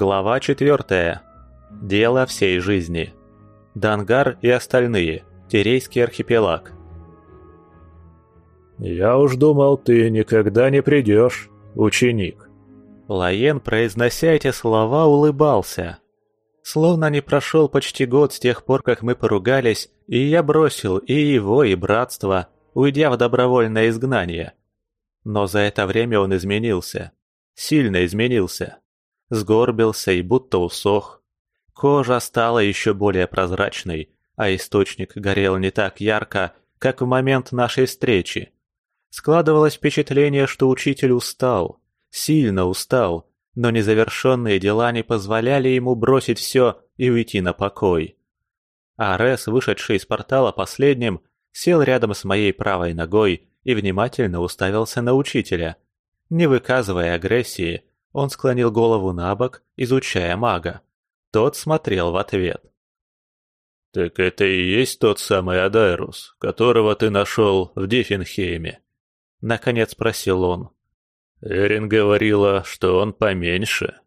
Глава 4. Дело всей жизни. Дангар и остальные. Терейский архипелаг. «Я уж думал, ты никогда не придешь, ученик». Лаен, произнося эти слова, улыбался. Словно не прошел почти год с тех пор, как мы поругались, и я бросил и его, и братство, уйдя в добровольное изгнание. Но за это время он изменился. Сильно изменился сгорбился и будто усох. Кожа стала еще более прозрачной, а источник горел не так ярко, как в момент нашей встречи. Складывалось впечатление, что учитель устал, сильно устал, но незавершенные дела не позволяли ему бросить все и уйти на покой. Арес, вышедший из портала последним, сел рядом с моей правой ногой и внимательно уставился на учителя. Не выказывая агрессии, он склонил голову на бок, изучая мага. Тот смотрел в ответ. «Так это и есть тот самый Адайрус, которого ты нашел в Диффенхейме?» Наконец спросил он. Эрин говорила, что он поменьше.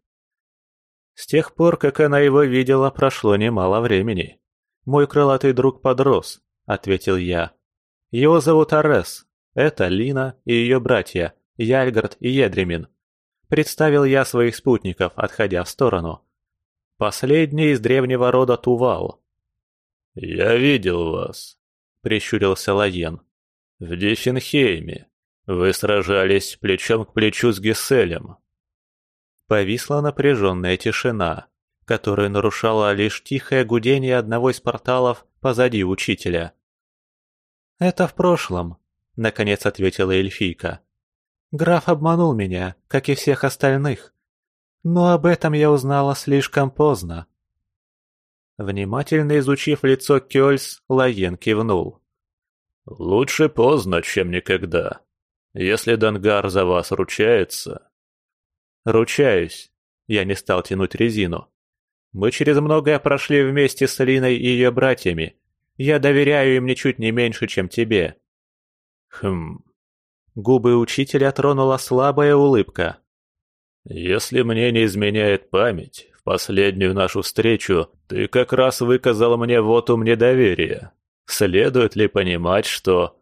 С тех пор, как она его видела, прошло немало времени. Мой крылатый друг подрос, ответил я. Его зовут Арес. Это Лина и ее братья, Яльгард и Едремин. Представил я своих спутников, отходя в сторону. Последний из древнего рода Тувал. «Я видел вас», — прищурился Лаен. «В Диффенхейме. Вы сражались плечом к плечу с Гесселем». Повисла напряженная тишина, которую нарушало лишь тихое гудение одного из порталов позади учителя. «Это в прошлом», — наконец ответила эльфийка. Граф обманул меня, как и всех остальных. Но об этом я узнала слишком поздно. Внимательно изучив лицо Кёльс, Лаен кивнул. «Лучше поздно, чем никогда. Если Дангар за вас ручается...» «Ручаюсь». Я не стал тянуть резину. «Мы через многое прошли вместе с Линой и ее братьями. Я доверяю им ничуть не меньше, чем тебе». «Хм...» Губы учителя тронула слабая улыбка. «Если мне не изменяет память, в последнюю нашу встречу ты как раз выказал мне вотум недоверия. Следует ли понимать, что...»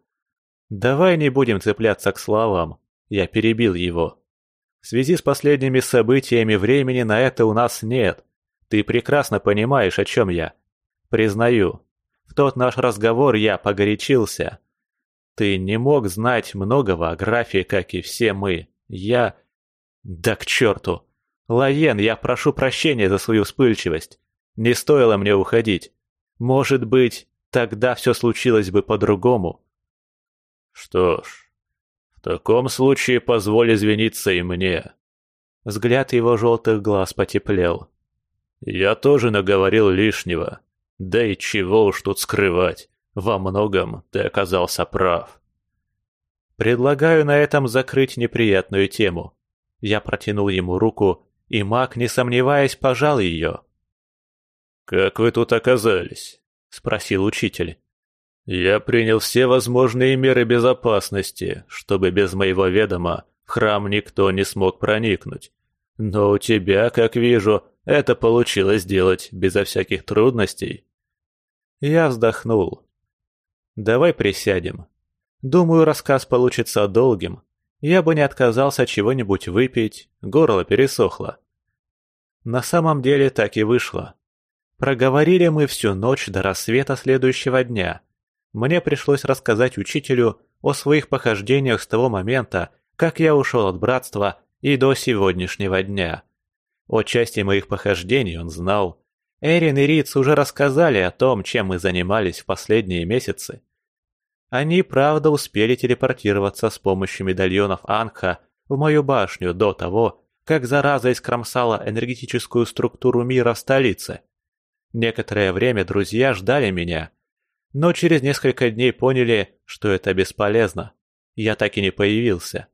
«Давай не будем цепляться к словам», — я перебил его. «В связи с последними событиями времени на это у нас нет. Ты прекрасно понимаешь, о чем я. Признаю, в тот наш разговор я погорячился, ты не мог знать многого о графе, как и все мы. Я... Да к черту! Лаен, я прошу прощения за свою вспыльчивость. Не стоило мне уходить. Может быть, тогда все случилось бы по-другому. Что ж, в таком случае позволь извиниться и мне. Взгляд его желтых глаз потеплел. Я тоже наговорил лишнего. Да и чего уж тут скрывать. Во многом ты оказался прав. Предлагаю на этом закрыть неприятную тему. Я протянул ему руку, и маг, не сомневаясь, пожал ее. «Как вы тут оказались?» – спросил учитель. «Я принял все возможные меры безопасности, чтобы без моего ведома в храм никто не смог проникнуть. Но у тебя, как вижу, это получилось сделать безо всяких трудностей». Я вздохнул. Давай присядем. Думаю, рассказ получится долгим. Я бы не отказался чего-нибудь выпить, горло пересохло. На самом деле так и вышло. Проговорили мы всю ночь до рассвета следующего дня. Мне пришлось рассказать учителю о своих похождениях с того момента, как я ушел от братства и до сегодняшнего дня. О части моих похождений он знал, Эрин и Риц уже рассказали о том, чем мы занимались в последние месяцы. Они, правда, успели телепортироваться с помощью медальонов Анха в мою башню до того, как зараза искромсала энергетическую структуру мира в столице. Некоторое время друзья ждали меня, но через несколько дней поняли, что это бесполезно. Я так и не появился.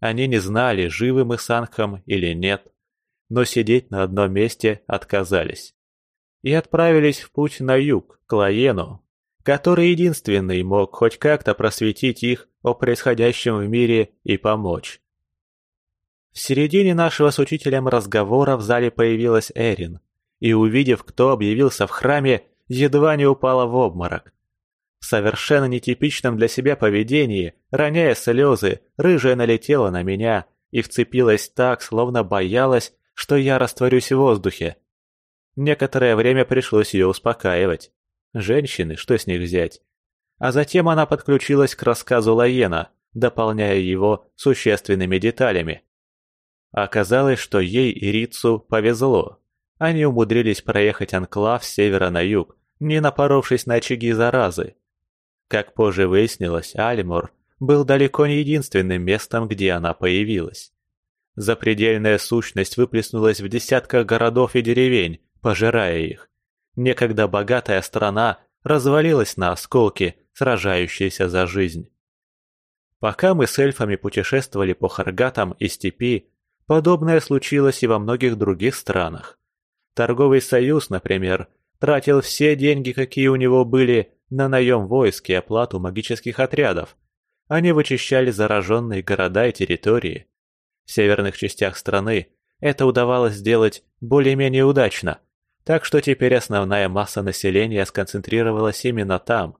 Они не знали, живы мы с Анхом или нет, но сидеть на одном месте отказались и отправились в путь на юг, к Лаену, который единственный мог хоть как-то просветить их о происходящем в мире и помочь. В середине нашего с учителем разговора в зале появилась Эрин, и, увидев, кто объявился в храме, едва не упала в обморок. В совершенно нетипичном для себя поведении, роняя слезы, рыжая налетела на меня и вцепилась так, словно боялась, что я растворюсь в воздухе. Некоторое время пришлось ее успокаивать. Женщины, что с них взять? А затем она подключилась к рассказу Лаена, дополняя его существенными деталями. Оказалось, что ей и Рицу повезло. Они умудрились проехать анклав с севера на юг, не напоровшись на очаги заразы. Как позже выяснилось, Альмор был далеко не единственным местом, где она появилась. Запредельная сущность выплеснулась в десятках городов и деревень, пожирая их. Некогда богатая страна развалилась на осколки, сражающиеся за жизнь. Пока мы с эльфами путешествовали по Харгатам и степи, подобное случилось и во многих других странах. Торговый союз, например, тратил все деньги, какие у него были, на наем войск и оплату магических отрядов. Они вычищали зараженные города и территории. В северных частях страны это удавалось сделать более-менее удачно, так что теперь основная масса населения сконцентрировалась именно там.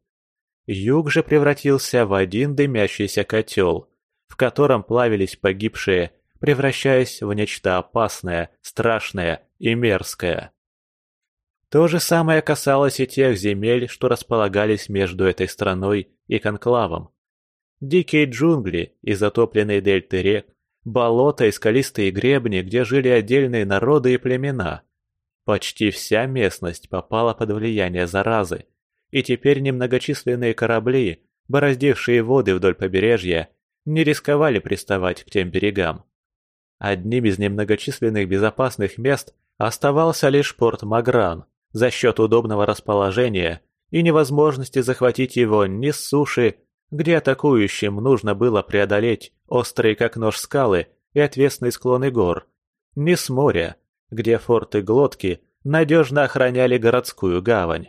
Юг же превратился в один дымящийся котел, в котором плавились погибшие, превращаясь в нечто опасное, страшное и мерзкое. То же самое касалось и тех земель, что располагались между этой страной и конклавом. Дикие джунгли и затопленные дельты рек, болота и скалистые гребни, где жили отдельные народы и племена. Почти вся местность попала под влияние заразы, и теперь немногочисленные корабли, бороздившие воды вдоль побережья, не рисковали приставать к тем берегам. Одним из немногочисленных безопасных мест оставался лишь порт Магран, за счет удобного расположения и невозможности захватить его ни с суши, где атакующим нужно было преодолеть острые как нож скалы и отвесные склоны гор, ни с моря, где форты Глотки надежно охраняли городскую гавань.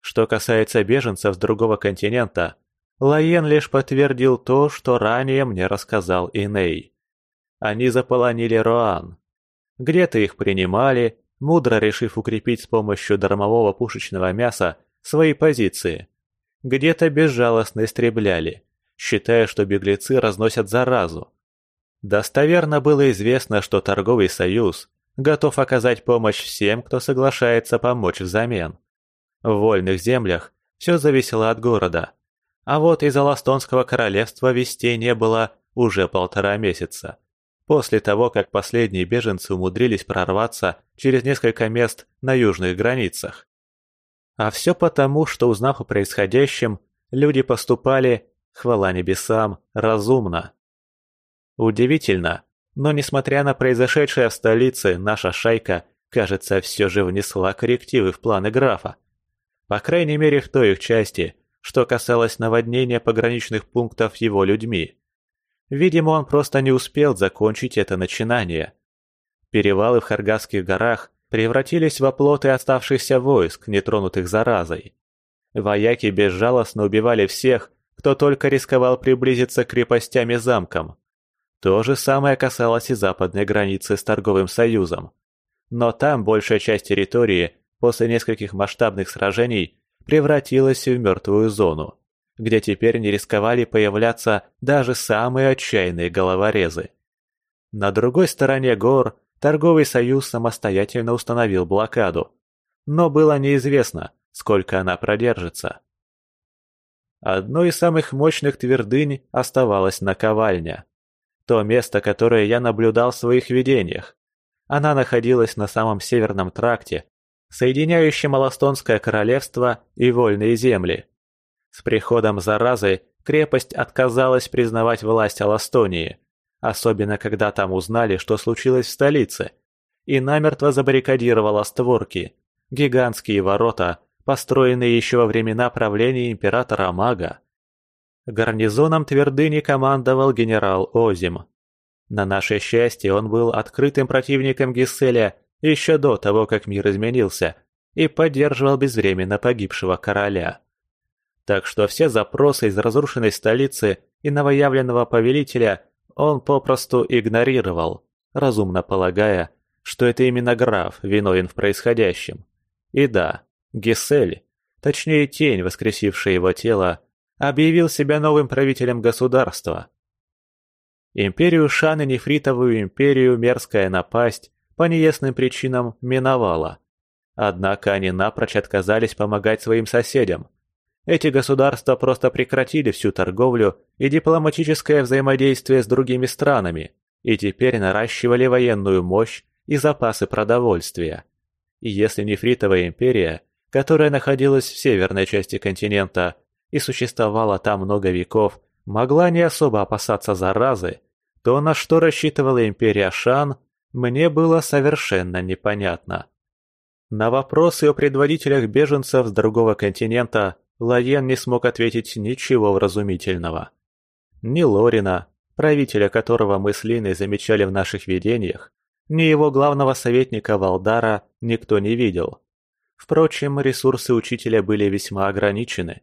Что касается беженцев с другого континента, Лаен лишь подтвердил то, что ранее мне рассказал Иней. Они заполонили Роан. Где-то их принимали, мудро решив укрепить с помощью дармового пушечного мяса свои позиции. Где-то безжалостно истребляли, считая, что беглецы разносят заразу. Достоверно было известно, что торговый союз готов оказать помощь всем, кто соглашается помочь взамен. В вольных землях все зависело от города. А вот из Аластонского королевства вестей не было уже полтора месяца после того, как последние беженцы умудрились прорваться через несколько мест на южных границах. А все потому, что, узнав о происходящем, люди поступали, хвала небесам, разумно. Удивительно, но несмотря на произошедшее в столице, наша шайка, кажется, все же внесла коррективы в планы графа. По крайней мере в той их части, что касалось наводнения пограничных пунктов его людьми. Видимо, он просто не успел закончить это начинание. Перевалы в Харгасских горах превратились в оплоты оставшихся войск, нетронутых заразой. Вояки безжалостно убивали всех, кто только рисковал приблизиться к крепостям и замкам. То же самое касалось и западной границы с торговым союзом. Но там большая часть территории после нескольких масштабных сражений превратилась в мертвую зону где теперь не рисковали появляться даже самые отчаянные головорезы. На другой стороне гор торговый союз самостоятельно установил блокаду, но было неизвестно, сколько она продержится. Одной из самых мощных твердынь оставалась наковальня. То место, которое я наблюдал в своих видениях. Она находилась на самом северном тракте, соединяющем Аластонское королевство и вольные земли. С приходом заразы крепость отказалась признавать власть Аластонии, особенно когда там узнали, что случилось в столице, и намертво забаррикадировала створки, гигантские ворота, построенные еще во времена правления императора Мага. Гарнизоном твердыни командовал генерал Озим. На наше счастье он был открытым противником Гисселя еще до того, как мир изменился, и поддерживал безвременно погибшего короля. Так что все запросы из разрушенной столицы и новоявленного повелителя он попросту игнорировал, разумно полагая, что это именно граф виновен в происходящем. И да, Гесель, точнее тень, воскресившая его тело, объявил себя новым правителем государства. Империю Шан и Нефритовую империю мерзкая напасть по неясным причинам миновала. Однако они напрочь отказались помогать своим соседям. Эти государства просто прекратили всю торговлю и дипломатическое взаимодействие с другими странами и теперь наращивали военную мощь и запасы продовольствия. И если Нефритовая империя, которая находилась в северной части континента и существовала там много веков, могла не особо опасаться заразы, то на что рассчитывала империя Шан, мне было совершенно непонятно. На вопросы о предводителях беженцев с другого континента Лаен не смог ответить ничего вразумительного. Ни Лорина, правителя которого мы с Линой замечали в наших видениях, ни его главного советника Валдара никто не видел. Впрочем, ресурсы учителя были весьма ограничены.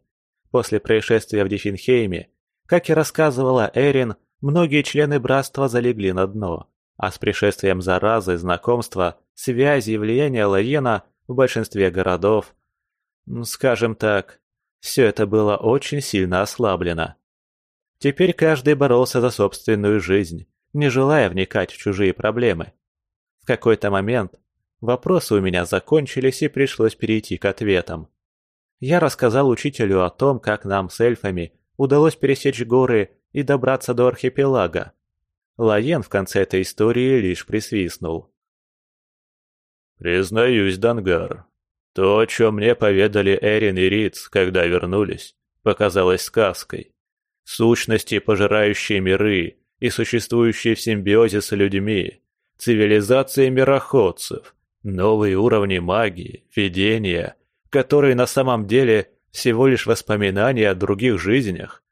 После происшествия в Диффенхейме, как и рассказывала Эрин, многие члены братства залегли на дно, а с пришествием заразы, знакомства, связи и влияния Лаена в большинстве городов, скажем так, все это было очень сильно ослаблено. Теперь каждый боролся за собственную жизнь, не желая вникать в чужие проблемы. В какой-то момент вопросы у меня закончились и пришлось перейти к ответам. Я рассказал учителю о том, как нам с эльфами удалось пересечь горы и добраться до архипелага. Лаен в конце этой истории лишь присвистнул. «Признаюсь, Дангар, то, о чем мне поведали Эрин и Риц, когда вернулись, показалось сказкой. Сущности, пожирающие миры и существующие в симбиозе с людьми, цивилизации мироходцев, новые уровни магии, видения, которые на самом деле всего лишь воспоминания о других жизнях.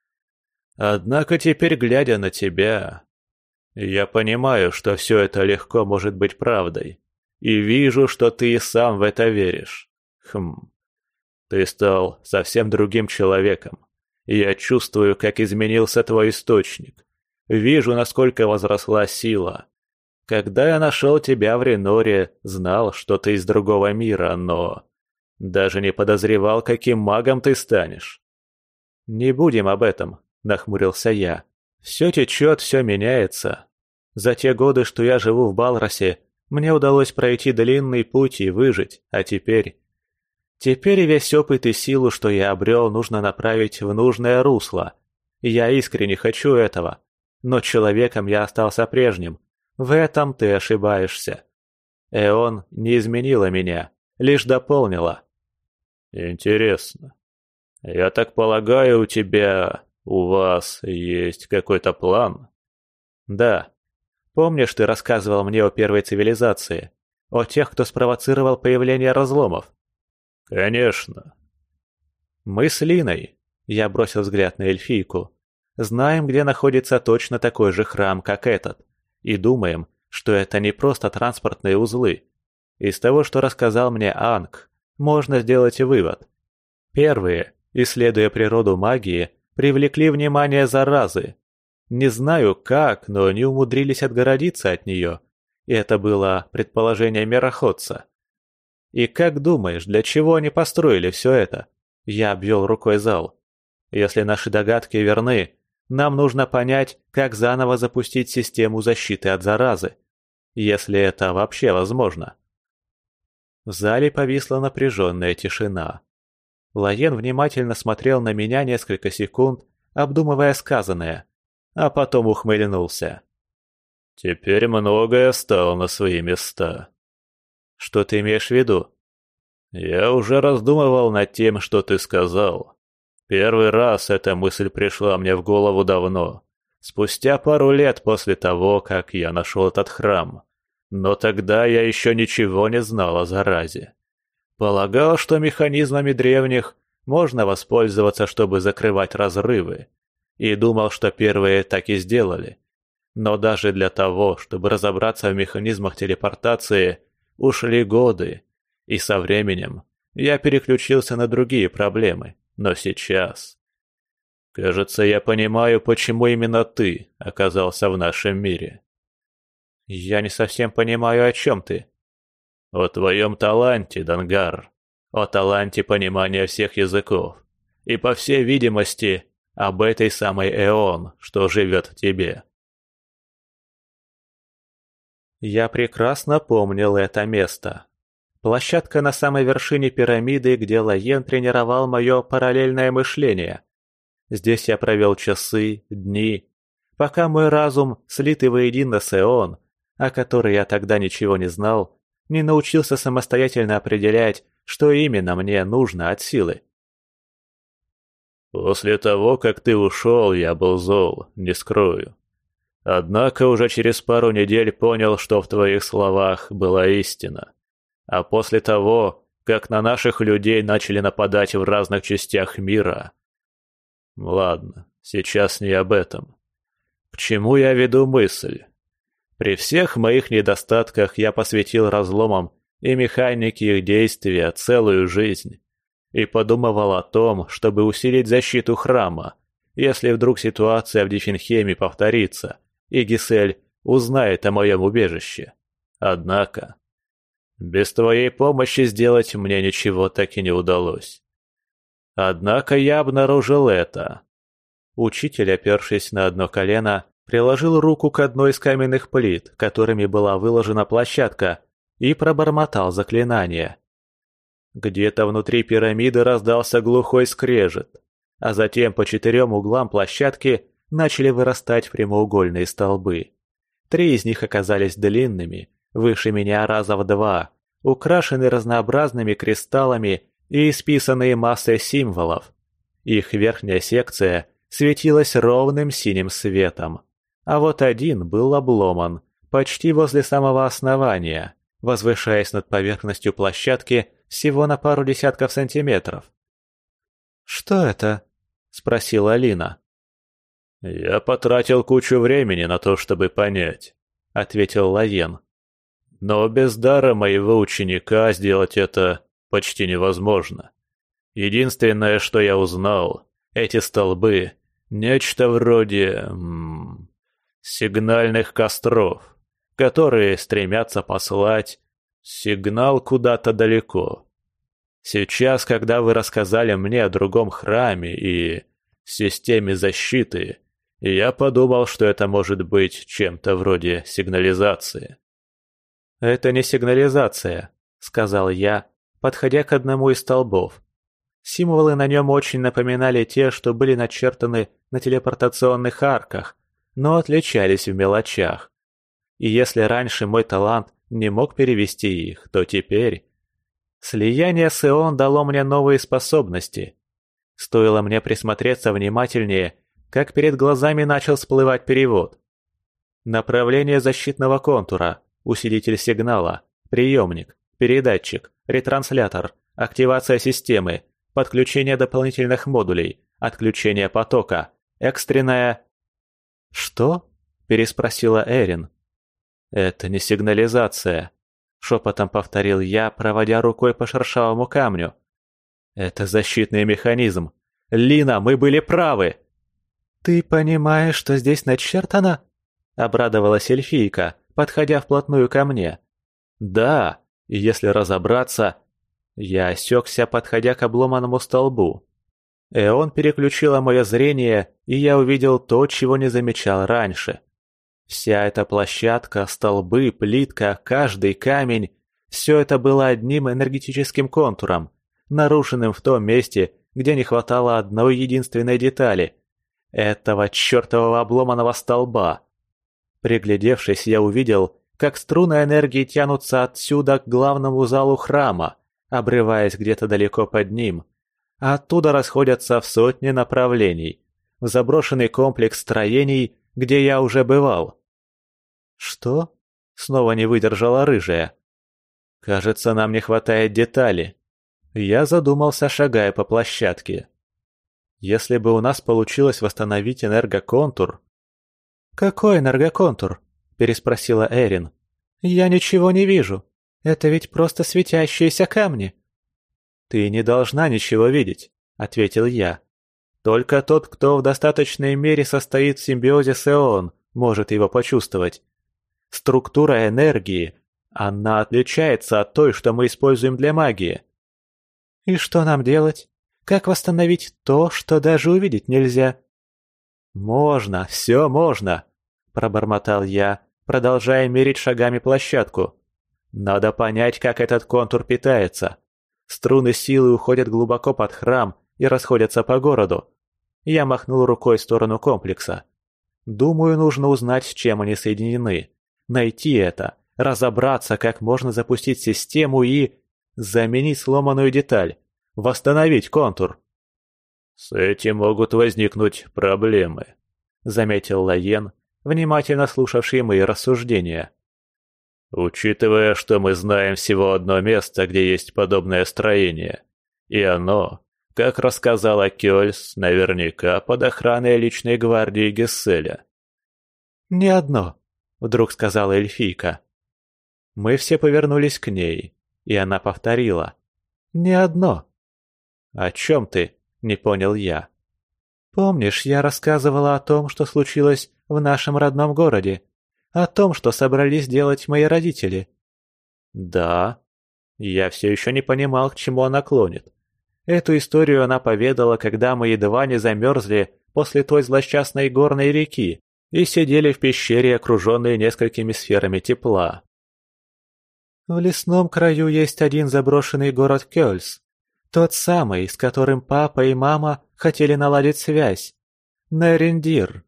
Однако теперь, глядя на тебя, я понимаю, что все это легко может быть правдой, и вижу, что ты и сам в это веришь. Хм. Ты стал совсем другим человеком. Я чувствую, как изменился твой источник. Вижу, насколько возросла сила. Когда я нашел тебя в Реноре, знал, что ты из другого мира, но... Даже не подозревал, каким магом ты станешь. «Не будем об этом», — нахмурился я. «Все течет, все меняется. За те годы, что я живу в Балросе, мне удалось пройти длинный путь и выжить, а теперь... Теперь весь опыт и силу, что я обрел, нужно направить в нужное русло. Я искренне хочу этого. Но человеком я остался прежним. В этом ты ошибаешься. Эон не изменила меня, лишь дополнила. Интересно. Я так полагаю, у тебя, у вас есть какой-то план? Да. Помнишь, ты рассказывал мне о первой цивилизации? О тех, кто спровоцировал появление разломов? Конечно. Мы с Линой, я бросил взгляд на эльфийку, знаем, где находится точно такой же храм, как этот, и думаем, что это не просто транспортные узлы. Из того, что рассказал мне Анг, можно сделать вывод. Первые, исследуя природу магии, привлекли внимание заразы. Не знаю как, но они умудрились отгородиться от нее. И это было предположение мироходца. И как думаешь, для чего они построили все это? Я обвел рукой зал. Если наши догадки верны, нам нужно понять, как заново запустить систему защиты от заразы. Если это вообще возможно. В зале повисла напряженная тишина. Лаен внимательно смотрел на меня несколько секунд, обдумывая сказанное, а потом ухмыльнулся. «Теперь многое стало на свои места». «Что ты имеешь в виду?» «Я уже раздумывал над тем, что ты сказал. Первый раз эта мысль пришла мне в голову давно, спустя пару лет после того, как я нашел этот храм. Но тогда я еще ничего не знал о заразе. Полагал, что механизмами древних можно воспользоваться, чтобы закрывать разрывы. И думал, что первые так и сделали. Но даже для того, чтобы разобраться в механизмах телепортации, ушли годы. И со временем я переключился на другие проблемы. Но сейчас... Кажется, я понимаю, почему именно ты оказался в нашем мире. Я не совсем понимаю, о чем ты. О твоем таланте, Дангар. О таланте понимания всех языков. И, по всей видимости, об этой самой Эон, что живет в тебе. Я прекрасно помнил это место. Площадка на самой вершине пирамиды, где Лаен тренировал мое параллельное мышление. Здесь я провел часы, дни, пока мой разум, слитый воедино с Эон, о которой я тогда ничего не знал, не научился самостоятельно определять, что именно мне нужно от силы. «После того, как ты ушел, я был зол, не скрою. Однако уже через пару недель понял, что в твоих словах была истина. А после того, как на наших людей начали нападать в разных частях мира... Ладно, сейчас не об этом. К чему я веду мысль? При всех моих недостатках я посвятил разломам и механике их действия целую жизнь и подумывал о том, чтобы усилить защиту храма, если вдруг ситуация в Диффенхеме повторится, и Гисель узнает о моем убежище. Однако, без твоей помощи сделать мне ничего так и не удалось. Однако я обнаружил это. Учитель, опершись на одно колено, приложил руку к одной из каменных плит, которыми была выложена площадка, и пробормотал заклинание. Где-то внутри пирамиды раздался глухой скрежет, а затем по четырем углам площадки начали вырастать прямоугольные столбы. Три из них оказались длинными, выше меня раза в два, украшены разнообразными кристаллами и исписанные массой символов. Их верхняя секция светилась ровным синим светом, а вот один был обломан, почти возле самого основания, возвышаясь над поверхностью площадки всего на пару десятков сантиметров. «Что это?» – спросила Алина. «Я потратил кучу времени на то, чтобы понять», – ответил Лаен. «Но без дара моего ученика сделать это почти невозможно. Единственное, что я узнал, эти столбы – нечто вроде... М -м, сигнальных костров, которые стремятся послать Сигнал куда-то далеко. Сейчас, когда вы рассказали мне о другом храме и системе защиты, я подумал, что это может быть чем-то вроде сигнализации. «Это не сигнализация», — сказал я, подходя к одному из столбов. Символы на нем очень напоминали те, что были начертаны на телепортационных арках, но отличались в мелочах. И если раньше мой талант не мог перевести их, то теперь... Слияние с Ион дало мне новые способности. Стоило мне присмотреться внимательнее, как перед глазами начал всплывать перевод. Направление защитного контура, усилитель сигнала, приемник, передатчик, ретранслятор, активация системы, подключение дополнительных модулей, отключение потока, экстренная... «Что?» – переспросила Эрин. «Это не сигнализация», — шепотом повторил я, проводя рукой по шершавому камню. «Это защитный механизм. Лина, мы были правы!» «Ты понимаешь, что здесь начертано?» — обрадовалась эльфийка, подходя вплотную ко мне. «Да, и если разобраться...» Я осекся, подходя к обломанному столбу. Эон переключила мое зрение, и я увидел то, чего не замечал раньше. Вся эта площадка, столбы, плитка, каждый камень – все это было одним энергетическим контуром, нарушенным в том месте, где не хватало одной единственной детали – этого чертового обломанного столба. Приглядевшись, я увидел, как струны энергии тянутся отсюда к главному залу храма, обрываясь где-то далеко под ним. Оттуда расходятся в сотни направлений, в заброшенный комплекс строений, где я уже бывал. «Что?» — снова не выдержала рыжая. «Кажется, нам не хватает детали». Я задумался, шагая по площадке. Если бы у нас получилось восстановить энергоконтур... «Какой энергоконтур?» – переспросила Эрин. «Я ничего не вижу. Это ведь просто светящиеся камни». «Ты не должна ничего видеть», – ответил я. Только тот, кто в достаточной мере состоит в симбиозе с Эон, может его почувствовать. Структура энергии, она отличается от той, что мы используем для магии. И что нам делать? Как восстановить то, что даже увидеть нельзя? Можно, все можно, пробормотал я, продолжая мерить шагами площадку. Надо понять, как этот контур питается. Струны силы уходят глубоко под храм и расходятся по городу. Я махнул рукой в сторону комплекса. Думаю, нужно узнать, с чем они соединены. Найти это, разобраться, как можно запустить систему и... заменить сломанную деталь, восстановить контур. «С этим могут возникнуть проблемы», — заметил Лаен, внимательно слушавший мои рассуждения. «Учитывая, что мы знаем всего одно место, где есть подобное строение, и оно, как рассказала Кёльс, наверняка под охраной личной гвардии Гесселя». «Не одно», — вдруг сказала эльфийка. Мы все повернулись к ней, и она повторила. «Не одно». «О чем ты?» — не понял я. «Помнишь, я рассказывала о том, что случилось в нашем родном городе? О том, что собрались делать мои родители?» «Да». Я все еще не понимал, к чему она клонит. Эту историю она поведала, когда мы едва не замерзли после той злосчастной горной реки и сидели в пещере, окруженные несколькими сферами тепла. В лесном краю есть один заброшенный город Кёльс. Тот самый, с которым папа и мама хотели наладить связь. Нерендир.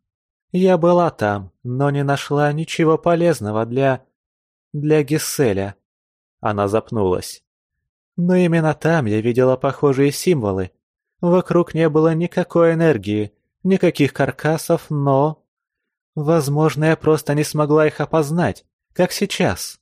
Я была там, но не нашла ничего полезного для... для Гесселя. Она запнулась. Но именно там я видела похожие символы. Вокруг не было никакой энергии, никаких каркасов, но... Возможно, я просто не смогла их опознать, как сейчас.